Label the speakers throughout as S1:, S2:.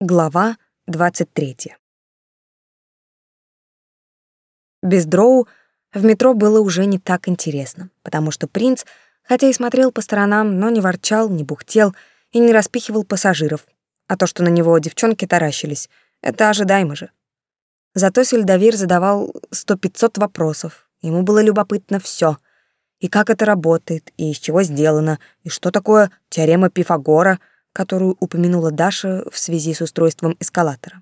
S1: Глава 23. Без Дроу в метро было уже не так интересно, потому что принц, хотя и смотрел по сторонам, но не ворчал, не бухтел и не распихивал пассажиров. А то, что на него девчонки таращились, это ожидаемо же. Зато Сельдовир задавал сто пятьсот вопросов. Ему было любопытно все: И как это работает, и из чего сделано, и что такое теорема Пифагора — которую упомянула Даша в связи с устройством эскалатора.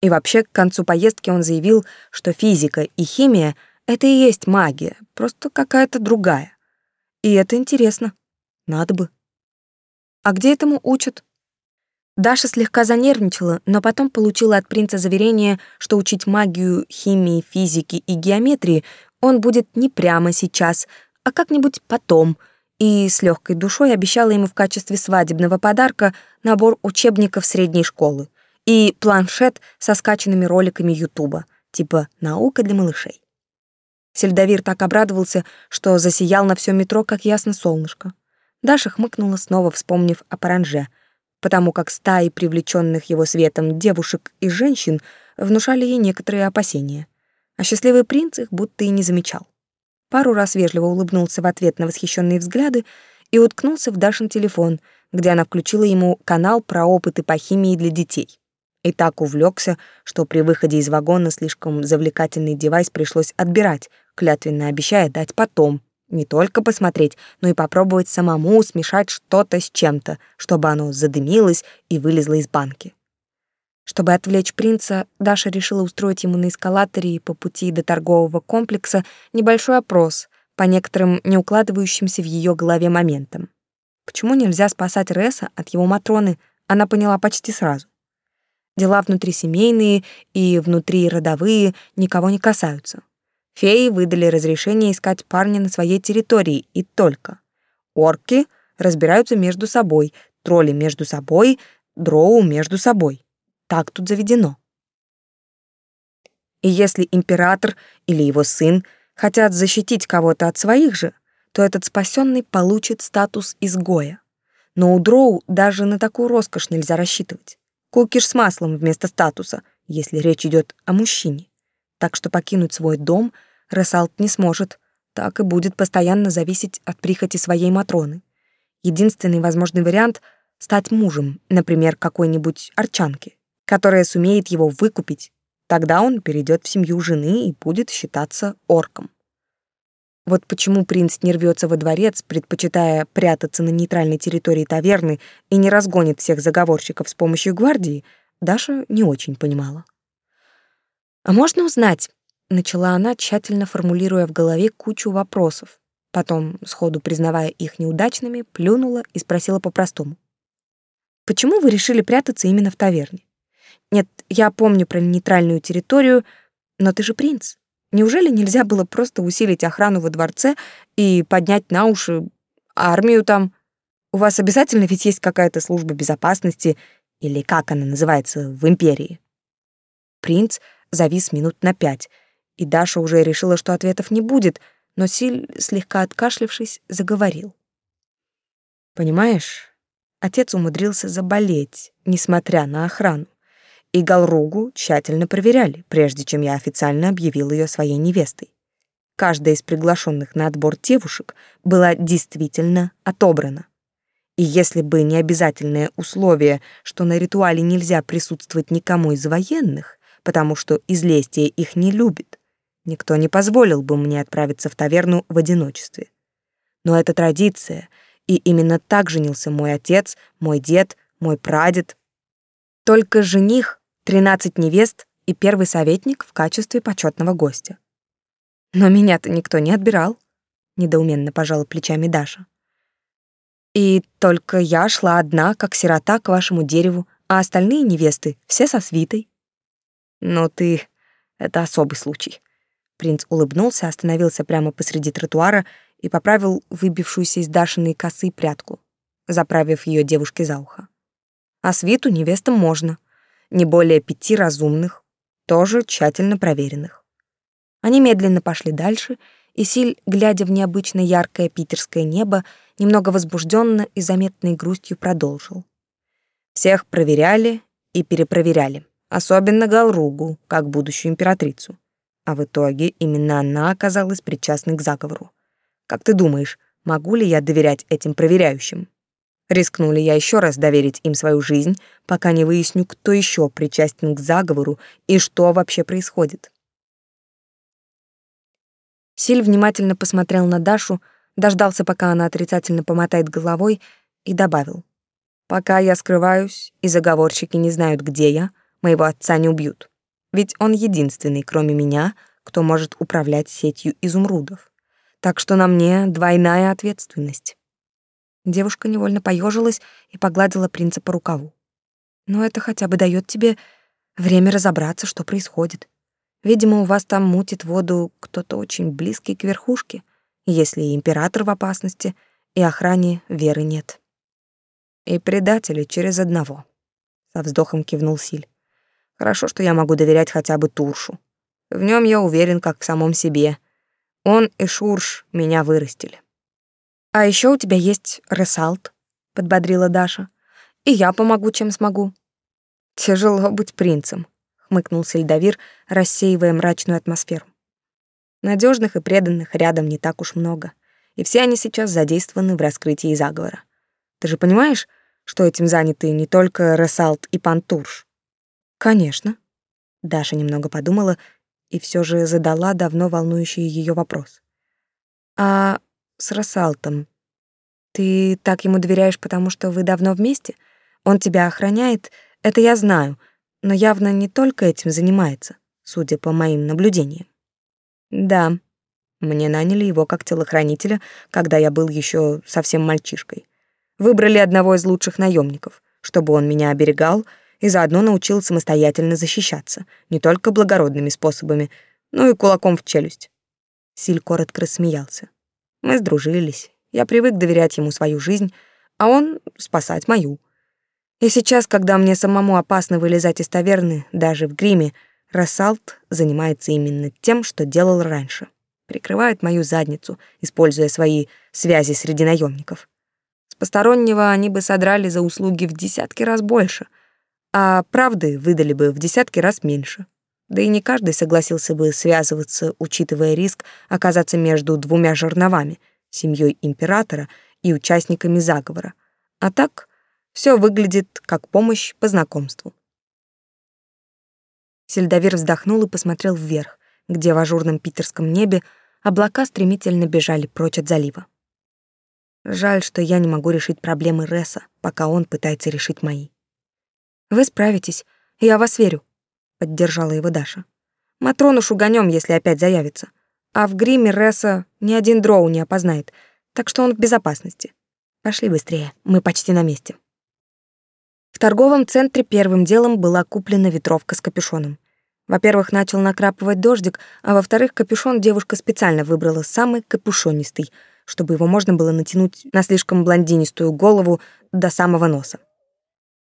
S1: И вообще, к концу поездки он заявил, что физика и химия — это и есть магия, просто какая-то другая. И это интересно. Надо бы. А где этому учат? Даша слегка занервничала, но потом получила от принца заверение, что учить магию, химии, физики и геометрии он будет не прямо сейчас, а как-нибудь потом — и с легкой душой обещала ему в качестве свадебного подарка набор учебников средней школы и планшет со скачанными роликами Ютуба, типа «Наука для малышей». Сельдовир так обрадовался, что засиял на все метро, как ясно солнышко. Даша хмыкнула, снова вспомнив о паранже, потому как стаи привлеченных его светом девушек и женщин внушали ей некоторые опасения. А счастливый принц их будто и не замечал пару раз вежливо улыбнулся в ответ на восхищенные взгляды и уткнулся в Дашин телефон, где она включила ему канал про опыты по химии для детей. И так увлекся, что при выходе из вагона слишком завлекательный девайс пришлось отбирать, клятвенно обещая дать потом, не только посмотреть, но и попробовать самому смешать что-то с чем-то, чтобы оно задымилось и вылезло из банки. Чтобы отвлечь принца, Даша решила устроить ему на эскалаторе по пути до торгового комплекса небольшой опрос по некоторым не укладывающимся в ее голове моментам. Почему нельзя спасать Реса от его Матроны, она поняла почти сразу. Дела внутрисемейные и внутриродовые никого не касаются. Феи выдали разрешение искать парня на своей территории и только. Орки разбираются между собой, тролли между собой, дроу между собой. Так тут заведено. И если император или его сын хотят защитить кого-то от своих же, то этот спасенный получит статус изгоя. Но у дроу даже на такую роскошь нельзя рассчитывать. Кукиш с маслом вместо статуса, если речь идет о мужчине. Так что покинуть свой дом Рассалт не сможет, так и будет постоянно зависеть от прихоти своей Матроны. Единственный возможный вариант — стать мужем, например, какой-нибудь арчанки которая сумеет его выкупить. Тогда он перейдет в семью жены и будет считаться орком. Вот почему принц не рвется во дворец, предпочитая прятаться на нейтральной территории таверны и не разгонит всех заговорщиков с помощью гвардии, Даша не очень понимала. «А можно узнать?» — начала она, тщательно формулируя в голове кучу вопросов. Потом, сходу признавая их неудачными, плюнула и спросила по-простому. «Почему вы решили прятаться именно в таверне? Нет, я помню про нейтральную территорию, но ты же принц. Неужели нельзя было просто усилить охрану во дворце и поднять на уши армию там? У вас обязательно ведь есть какая-то служба безопасности, или как она называется в империи? Принц завис минут на пять, и Даша уже решила, что ответов не будет, но Силь, слегка откашлившись, заговорил. Понимаешь, отец умудрился заболеть, несмотря на охрану и Галругу тщательно проверяли, прежде чем я официально объявил ее своей невестой. Каждая из приглашенных на отбор девушек была действительно отобрана. И если бы не обязательное условие, что на ритуале нельзя присутствовать никому из военных, потому что излестие их не любит, никто не позволил бы мне отправиться в таверну в одиночестве. Но это традиция, и именно так женился мой отец, мой дед, мой прадед. Только жених тринадцать невест и первый советник в качестве почетного гостя. Но меня-то никто не отбирал, недоуменно пожала плечами Даша. И только я шла одна, как сирота, к вашему дереву, а остальные невесты все со свитой. Но ты это особый случай. Принц улыбнулся, остановился прямо посреди тротуара и поправил выбившуюся из Дашиной косы прядку, заправив ее девушке за ухо. А свиту невестам можно не более пяти разумных, тоже тщательно проверенных. Они медленно пошли дальше, и Силь, глядя в необычно яркое питерское небо, немного возбужденно и заметной грустью продолжил. Всех проверяли, и перепроверяли, особенно Галругу, как будущую императрицу. А в итоге именно она оказалась причастной к заговору. Как ты думаешь, могу ли я доверять этим проверяющим? Рискну ли я еще раз доверить им свою жизнь, пока не выясню, кто еще причастен к заговору и что вообще происходит? Силь внимательно посмотрел на Дашу, дождался, пока она отрицательно помотает головой, и добавил. «Пока я скрываюсь, и заговорщики не знают, где я, моего отца не убьют. Ведь он единственный, кроме меня, кто может управлять сетью изумрудов. Так что на мне двойная ответственность». Девушка невольно поежилась и погладила принца по рукаву. «Но это хотя бы дает тебе время разобраться, что происходит. Видимо, у вас там мутит воду кто-то очень близкий к верхушке, если и император в опасности, и охране веры нет. И предатели через одного. Со вздохом кивнул Силь. Хорошо, что я могу доверять хотя бы Туршу. В нем я уверен, как в самом себе. Он и Шурш меня вырастили. А еще у тебя есть Ресалт, подбодрила Даша. И я помогу, чем смогу. Тяжело быть принцем, хмыкнул Сельдовир, рассеивая мрачную атмосферу. Надежных и преданных рядом не так уж много, и все они сейчас задействованы в раскрытии заговора. Ты же понимаешь, что этим заняты не только Рассалт и Пантурш? Конечно. Даша немного подумала и все же задала давно волнующий ее вопрос. А с Рассалтом ты так ему доверяешь, потому что вы давно вместе? Он тебя охраняет, это я знаю, но явно не только этим занимается, судя по моим наблюдениям. Да, мне наняли его как телохранителя, когда я был еще совсем мальчишкой. Выбрали одного из лучших наемников, чтобы он меня оберегал и заодно научил самостоятельно защищаться, не только благородными способами, но и кулаком в челюсть. Силь коротко рассмеялся. Мы сдружились. Я привык доверять ему свою жизнь, а он спасать мою. И сейчас, когда мне самому опасно вылезать из таверны, даже в гриме, Рассалт занимается именно тем, что делал раньше. Прикрывает мою задницу, используя свои связи среди наемников. С постороннего они бы содрали за услуги в десятки раз больше, а правды выдали бы в десятки раз меньше. Да и не каждый согласился бы связываться, учитывая риск оказаться между двумя жерновами, семьей императора и участниками заговора. А так все выглядит как помощь по знакомству. Сельдовир вздохнул и посмотрел вверх, где в ажурном питерском небе облака стремительно бежали прочь от залива. Жаль, что я не могу решить проблемы Ресса, пока он пытается решить мои. Вы справитесь, я вас верю, поддержала его Даша. Матрону шуганем, если опять заявится. А в гриме Ресса ни один дроу не опознает, так что он в безопасности. Пошли быстрее, мы почти на месте. В торговом центре первым делом была куплена ветровка с капюшоном. Во-первых, начал накрапывать дождик, а во-вторых, капюшон девушка специально выбрала самый капюшонистый, чтобы его можно было натянуть на слишком блондинистую голову до самого носа.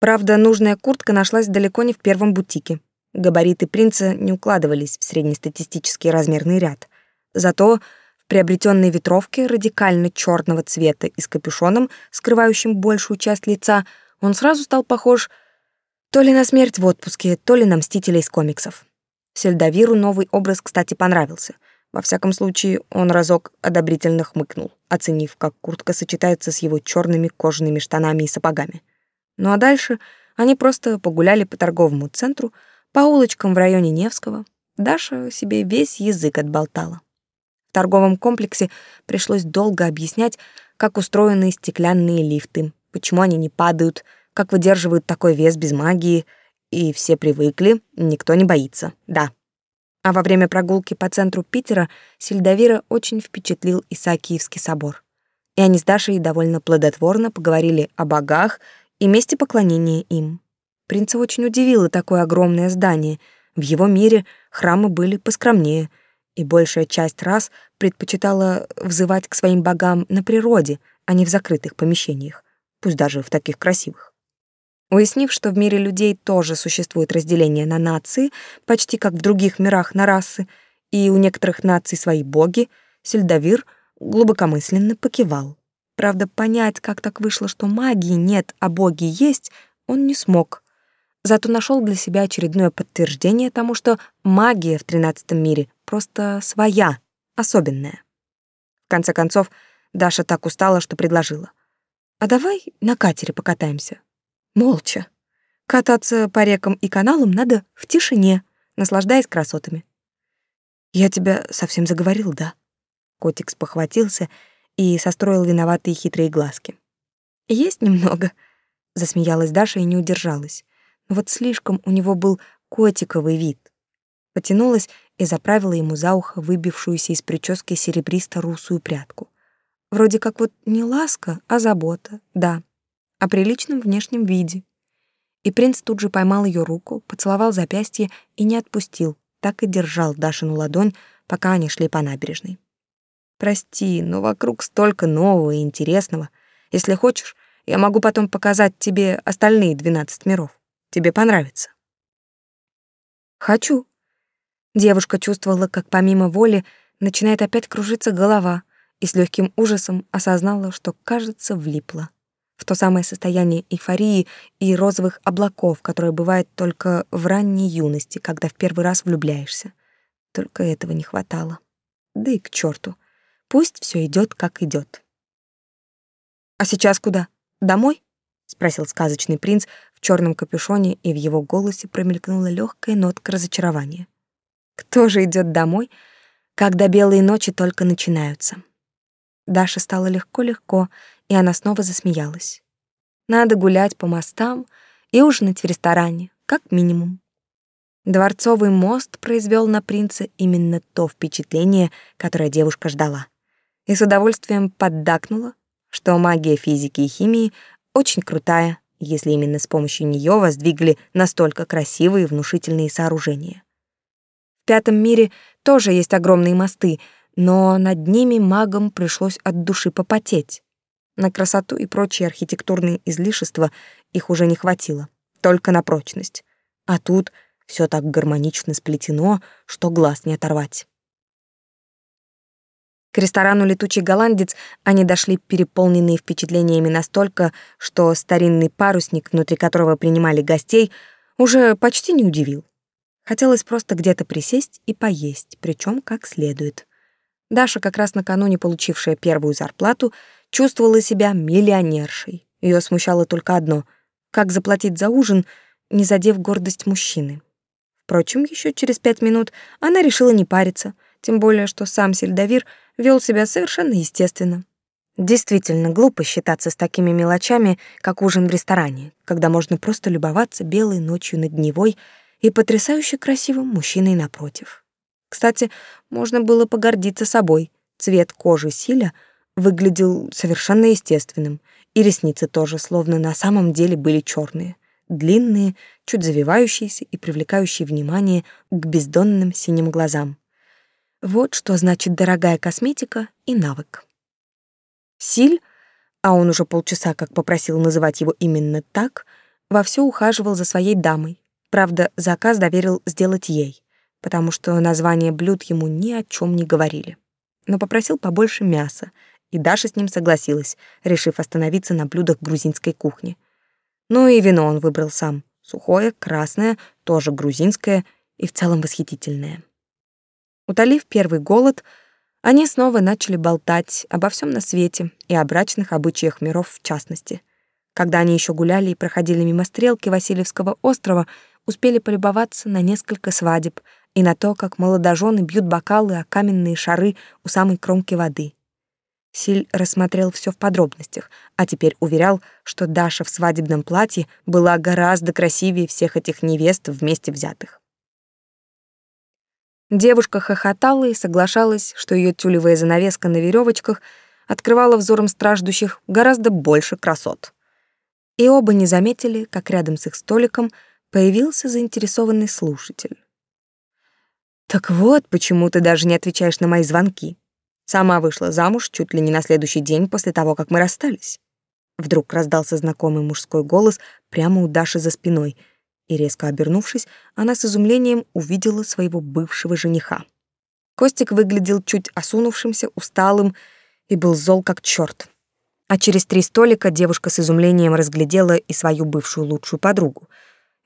S1: Правда, нужная куртка нашлась далеко не в первом бутике. Габариты принца не укладывались в среднестатистический размерный ряд. Зато в приобретенной ветровке радикально черного цвета и с капюшоном, скрывающим большую часть лица, он сразу стал похож то ли на смерть в отпуске, то ли на мстителя из комиксов. Сельдовиру новый образ, кстати, понравился. Во всяком случае, он разок одобрительно хмыкнул, оценив, как куртка сочетается с его черными кожаными штанами и сапогами. Ну а дальше они просто погуляли по торговому центру, по улочкам в районе Невского. Даша себе весь язык отболтала. В торговом комплексе пришлось долго объяснять, как устроены стеклянные лифты, почему они не падают, как выдерживают такой вес без магии, и все привыкли, никто не боится, да. А во время прогулки по центру Питера Сельдовира очень впечатлил Исаакиевский собор. И они с Дашей довольно плодотворно поговорили о богах и месте поклонения им. Принца очень удивило такое огромное здание. В его мире храмы были поскромнее, и большая часть раз предпочитала взывать к своим богам на природе, а не в закрытых помещениях пусть даже в таких красивых. Уяснив, что в мире людей тоже существует разделение на нации, почти как в других мирах на расы, и у некоторых наций свои боги, Сельдовир глубокомысленно покивал. Правда, понять, как так вышло, что магии нет, а боги есть, он не смог. Зато нашел для себя очередное подтверждение тому, что магия в тринадцатом мире просто своя, особенная. В конце концов, Даша так устала, что предложила. «А давай на катере покатаемся?» Молча. Кататься по рекам и каналам надо в тишине, наслаждаясь красотами. «Я тебя совсем заговорил, да?» Котик спохватился и состроил виноватые хитрые глазки. «Есть немного», — засмеялась Даша и не удержалась. Вот слишком у него был котиковый вид. Потянулась и заправила ему за ухо выбившуюся из прически серебристо-русую прядку. Вроде как вот не ласка, а забота, да, о приличном внешнем виде. И принц тут же поймал ее руку, поцеловал запястье и не отпустил, так и держал Дашину ладонь, пока они шли по набережной. «Прости, но вокруг столько нового и интересного. Если хочешь, я могу потом показать тебе остальные двенадцать миров. Тебе понравится». «Хочу». Девушка чувствовала, как помимо воли начинает опять кружиться голова, и с легким ужасом осознала, что, кажется, влипла в то самое состояние эйфории и розовых облаков, которое бывает только в ранней юности, когда в первый раз влюбляешься. Только этого не хватало. Да и к черту. Пусть все идет, как идет. «А сейчас куда? Домой?» — спросил сказочный принц в черном капюшоне, и в его голосе промелькнула легкая нотка разочарования. «Кто же идет домой, когда белые ночи только начинаются?» Даша стало легко-легко, и она снова засмеялась. Надо гулять по мостам и ужинать в ресторане, как минимум. Дворцовый мост произвел на принца именно то впечатление, которое девушка ждала. И с удовольствием поддакнула, что магия физики и химии очень крутая, если именно с помощью нее воздвигли настолько красивые и внушительные сооружения. В пятом мире тоже есть огромные мосты — но над ними магам пришлось от души попотеть. На красоту и прочие архитектурные излишества их уже не хватило, только на прочность. А тут все так гармонично сплетено, что глаз не оторвать. К ресторану «Летучий голландец» они дошли переполненные впечатлениями настолько, что старинный парусник, внутри которого принимали гостей, уже почти не удивил. Хотелось просто где-то присесть и поесть, причем как следует. Даша, как раз накануне получившая первую зарплату, чувствовала себя миллионершей. Ее смущало только одно — как заплатить за ужин, не задев гордость мужчины. Впрочем, еще через пять минут она решила не париться, тем более, что сам Сельдовир вел себя совершенно естественно. Действительно глупо считаться с такими мелочами, как ужин в ресторане, когда можно просто любоваться белой ночью над Невой и потрясающе красивым мужчиной напротив. Кстати, можно было погордиться собой. Цвет кожи Силя выглядел совершенно естественным, и ресницы тоже словно на самом деле были черные, длинные, чуть завивающиеся и привлекающие внимание к бездонным синим глазам. Вот что значит дорогая косметика и навык. Силь, а он уже полчаса как попросил называть его именно так, вовсю ухаживал за своей дамой. Правда, заказ доверил сделать ей потому что названия блюд ему ни о чем не говорили. Но попросил побольше мяса, и Даша с ним согласилась, решив остановиться на блюдах грузинской кухни. Ну и вино он выбрал сам. Сухое, красное, тоже грузинское и в целом восхитительное. Утолив первый голод, они снова начали болтать обо всем на свете и о брачных обычаях миров в частности. Когда они еще гуляли и проходили мимо стрелки Васильевского острова, успели полюбоваться на несколько свадеб — и на то, как молодожены бьют бокалы о каменные шары у самой кромки воды. Силь рассмотрел все в подробностях, а теперь уверял, что Даша в свадебном платье была гораздо красивее всех этих невест вместе взятых. Девушка хохотала и соглашалась, что ее тюлевая занавеска на веревочках открывала взором страждущих гораздо больше красот. И оба не заметили, как рядом с их столиком появился заинтересованный слушатель. Так вот, почему ты даже не отвечаешь на мои звонки. Сама вышла замуж чуть ли не на следующий день после того, как мы расстались. Вдруг раздался знакомый мужской голос прямо у Даши за спиной, и резко обернувшись, она с изумлением увидела своего бывшего жениха. Костик выглядел чуть осунувшимся, усталым и был зол как черт. А через три столика девушка с изумлением разглядела и свою бывшую лучшую подругу.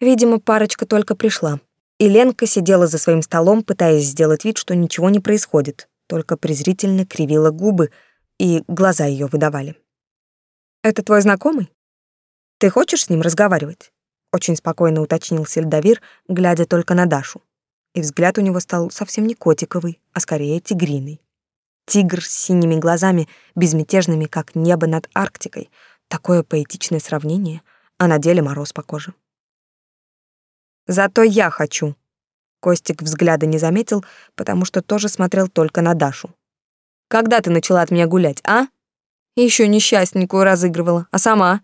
S1: Видимо, парочка только пришла. И Ленка сидела за своим столом, пытаясь сделать вид, что ничего не происходит, только презрительно кривила губы, и глаза ее выдавали. «Это твой знакомый? Ты хочешь с ним разговаривать?» Очень спокойно уточнил Сельдовир, глядя только на Дашу. И взгляд у него стал совсем не котиковый, а скорее тигриный. Тигр с синими глазами, безмятежными, как небо над Арктикой. Такое поэтичное сравнение, а на деле мороз по коже. Зато я хочу. Костик взгляда не заметил, потому что тоже смотрел только на Дашу. Когда ты начала от меня гулять, а? Еще несчастненькую разыгрывала, а сама?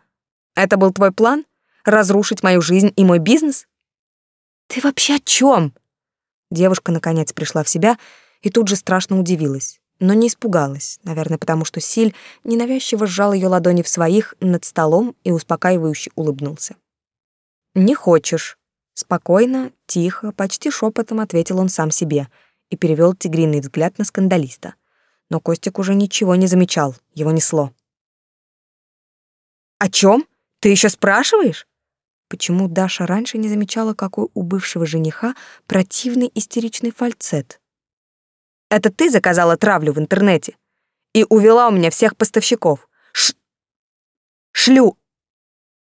S1: Это был твой план? Разрушить мою жизнь и мой бизнес? Ты вообще о чем? Девушка наконец пришла в себя и тут же страшно удивилась, но не испугалась, наверное, потому что Силь ненавязчиво сжал ее ладони в своих над столом и успокаивающе улыбнулся. «Не хочешь», Спокойно, тихо, почти шепотом ответил он сам себе и перевел тигриный взгляд на скандалиста. Но Костик уже ничего не замечал, его несло. «О чем? Ты еще спрашиваешь?» Почему Даша раньше не замечала, какой у бывшего жениха противный истеричный фальцет? «Это ты заказала травлю в интернете и увела у меня всех поставщиков. Ш... Шлю...»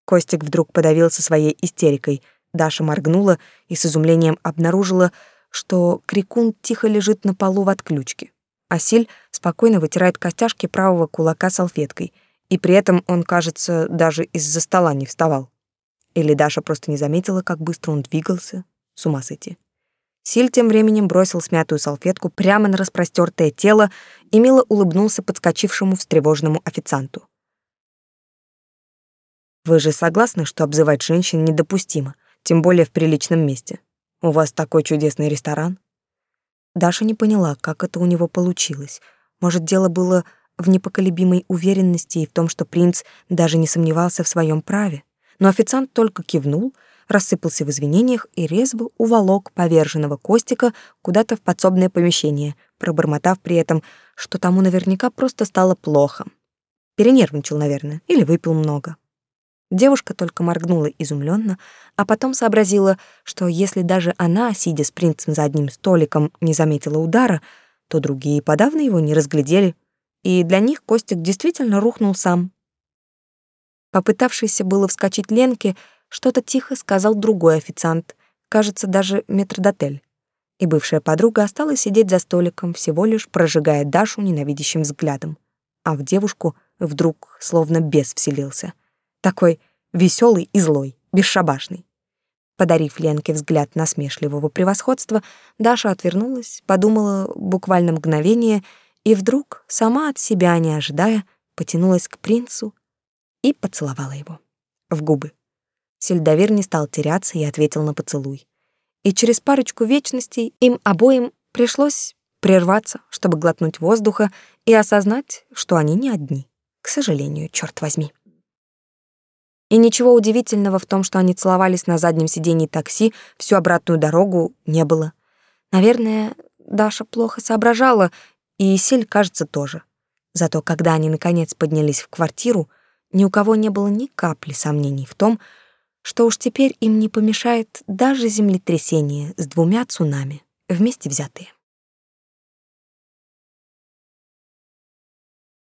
S1: Костик вдруг подавился своей истерикой — Даша моргнула и с изумлением обнаружила, что Крикун тихо лежит на полу в отключке. Асиль спокойно вытирает костяшки правого кулака салфеткой, и при этом он, кажется, даже из-за стола не вставал. Или Даша просто не заметила, как быстро он двигался. С ума сойти. Силь тем временем бросил смятую салфетку прямо на распростертое тело и мило улыбнулся подскочившему встревоженному официанту. «Вы же согласны, что обзывать женщин недопустимо?» тем более в приличном месте. У вас такой чудесный ресторан. Даша не поняла, как это у него получилось. Может, дело было в непоколебимой уверенности и в том, что принц даже не сомневался в своем праве. Но официант только кивнул, рассыпался в извинениях и резво уволок поверженного Костика куда-то в подсобное помещение, пробормотав при этом, что тому наверняка просто стало плохо. Перенервничал, наверное, или выпил много. Девушка только моргнула изумленно, а потом сообразила, что если даже она, сидя с принцем за одним столиком, не заметила удара, то другие подавно его не разглядели, и для них Костик действительно рухнул сам. Попытавшийся было вскочить Ленке, что-то тихо сказал другой официант, кажется, даже метрдотель. И бывшая подруга осталась сидеть за столиком, всего лишь прожигая Дашу ненавидящим взглядом. А в девушку вдруг словно бес вселился — такой веселый и злой, бесшабашный. Подарив Ленке взгляд насмешливого превосходства, Даша отвернулась, подумала буквально мгновение и вдруг, сама от себя не ожидая, потянулась к принцу и поцеловала его в губы. Сельдовир не стал теряться и ответил на поцелуй. И через парочку вечностей им обоим пришлось прерваться, чтобы глотнуть воздуха и осознать, что они не одни. К сожалению, черт возьми. И ничего удивительного в том, что они целовались на заднем сиденье такси всю обратную дорогу, не было. Наверное, Даша плохо соображала, и Сель, кажется, тоже. Зато когда они наконец поднялись в квартиру, ни у кого не было ни капли сомнений в том, что уж теперь им не помешает даже землетрясение с двумя цунами, вместе взятые.